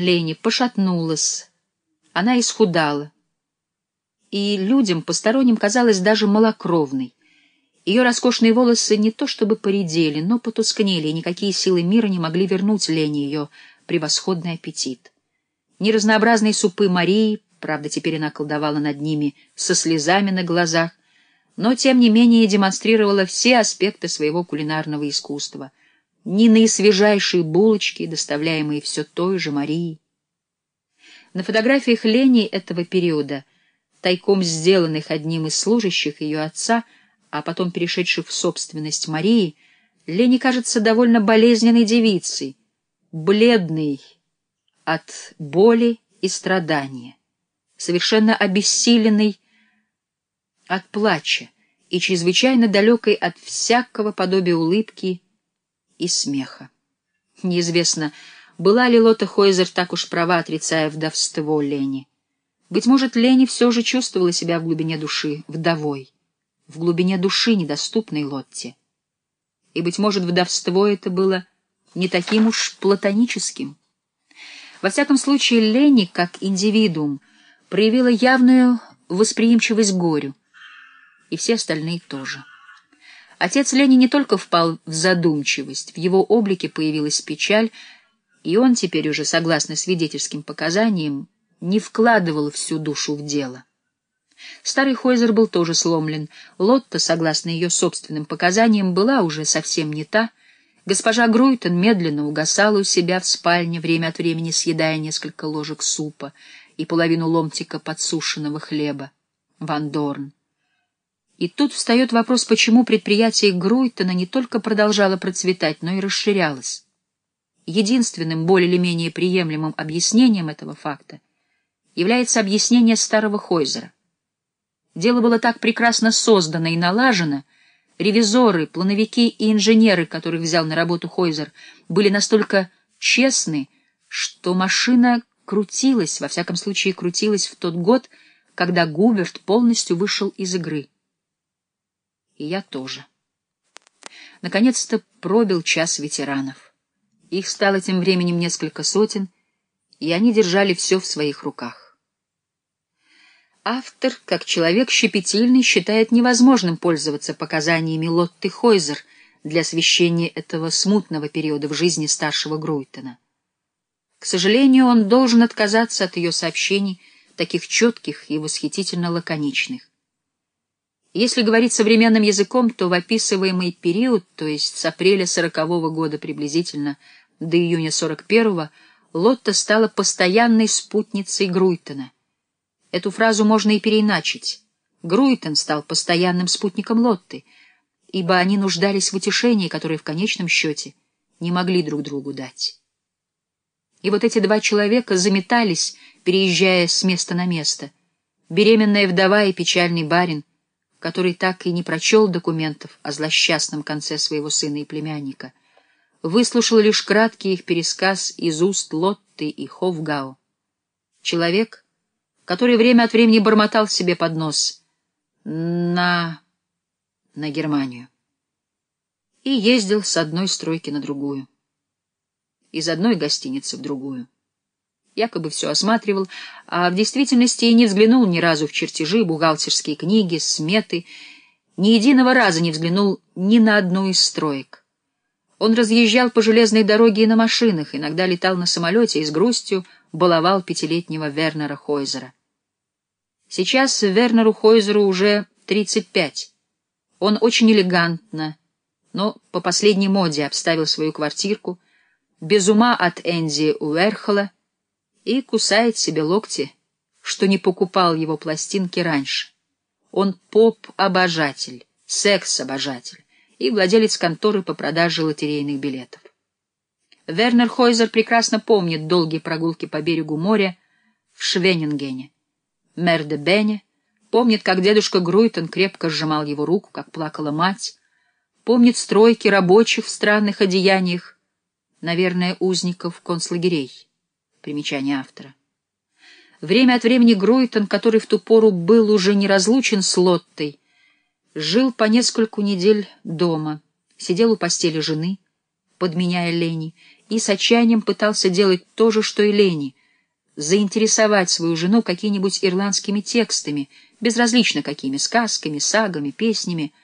Лени пошатнулась, она исхудала, и людям, посторонним, казалась даже малокровной. Ее роскошные волосы не то чтобы поредели, но потускнели, и никакие силы мира не могли вернуть Лене ее превосходный аппетит. Ни разнообразные супы Марии, правда, теперь она колдовала над ними со слезами на глазах, но, тем не менее, демонстрировала все аспекты своего кулинарного искусства, ни наисвежайшие булочки, доставляемые все той же Марии. На фотографиях Лени этого периода, тайком сделанных одним из служащих ее отца, а потом перешедших в собственность Марии, Лени кажется довольно болезненной девицей, бледной от боли и страдания, совершенно обессиленной от плача и чрезвычайно далекой от всякого подобия улыбки и смеха. Неизвестно, была ли Лота Хойзер так уж права, отрицая вдовство Лени. Быть может, Лени все же чувствовала себя в глубине души вдовой, в глубине души, недоступной Лотте. И, быть может, вдовство это было не таким уж платоническим. Во всяком случае, Лени, как индивидуум, проявила явную восприимчивость к горю, и все остальные тоже. Отец Лени не только впал в задумчивость, в его облике появилась печаль, и он теперь уже, согласно свидетельским показаниям, не вкладывал всю душу в дело. Старый Хойзер был тоже сломлен. Лотта, согласно ее собственным показаниям, была уже совсем не та. Госпожа Груйтон медленно угасала у себя в спальне, время от времени съедая несколько ложек супа и половину ломтика подсушенного хлеба. Ван Дорн. И тут встает вопрос, почему предприятие Груйтона не только продолжало процветать, но и расширялось. Единственным более или менее приемлемым объяснением этого факта является объяснение старого Хойзера. Дело было так прекрасно создано и налажено, ревизоры, плановики и инженеры, которых взял на работу Хойзер, были настолько честны, что машина крутилась, во всяком случае крутилась в тот год, когда Губерт полностью вышел из игры и я тоже. Наконец-то пробил час ветеранов. Их стало тем временем несколько сотен, и они держали все в своих руках. Автор, как человек щепетильный, считает невозможным пользоваться показаниями Лотты Хойзер для освещения этого смутного периода в жизни старшего Груйтона. К сожалению, он должен отказаться от ее сообщений, таких четких и восхитительно лаконичных. Если говорить современным языком, то в описываемый период, то есть с апреля сорокового года приблизительно до июня сорок первого, Лотта стала постоянной спутницей Груйтона. Эту фразу можно и переиначить. Груйтон стал постоянным спутником Лотты, ибо они нуждались в утешении, которое в конечном счете не могли друг другу дать. И вот эти два человека заметались, переезжая с места на место. Беременная вдова и печальный барин — который так и не прочел документов о злосчастном конце своего сына и племянника, выслушал лишь краткий их пересказ из уст Лотты и Ховгау. Человек, который время от времени бормотал себе под нос на... на Германию и ездил с одной стройки на другую, из одной гостиницы в другую якобы все осматривал, а в действительности и не взглянул ни разу в чертежи, бухгалтерские книги, сметы, ни единого раза не взглянул ни на одну из строек. Он разъезжал по железной дороге и на машинах, иногда летал на самолете и с грустью баловал пятилетнего Вернера Хойзера. Сейчас Вернеру Хойзеру уже 35. Он очень элегантно, но по последней моде обставил свою квартирку, без ума от Энди Уэрхола, и кусает себе локти, что не покупал его пластинки раньше. Он поп-обожатель, секс-обожатель и владелец конторы по продаже лотерейных билетов. Вернер Хойзер прекрасно помнит долгие прогулки по берегу моря в Швенингене. Мэр де Бене помнит, как дедушка Груйтон крепко сжимал его руку, как плакала мать, помнит стройки рабочих в странных одеяниях, наверное, узников концлагерей. Примечание автора. Время от времени Груйтон, который в ту пору был уже не разлучен с Лоттой, жил по нескольку недель дома, сидел у постели жены, подменяя Лени, и с отчаянием пытался делать то же, что и Лени — заинтересовать свою жену какими-нибудь ирландскими текстами, безразлично какими, сказками, сагами, песнями —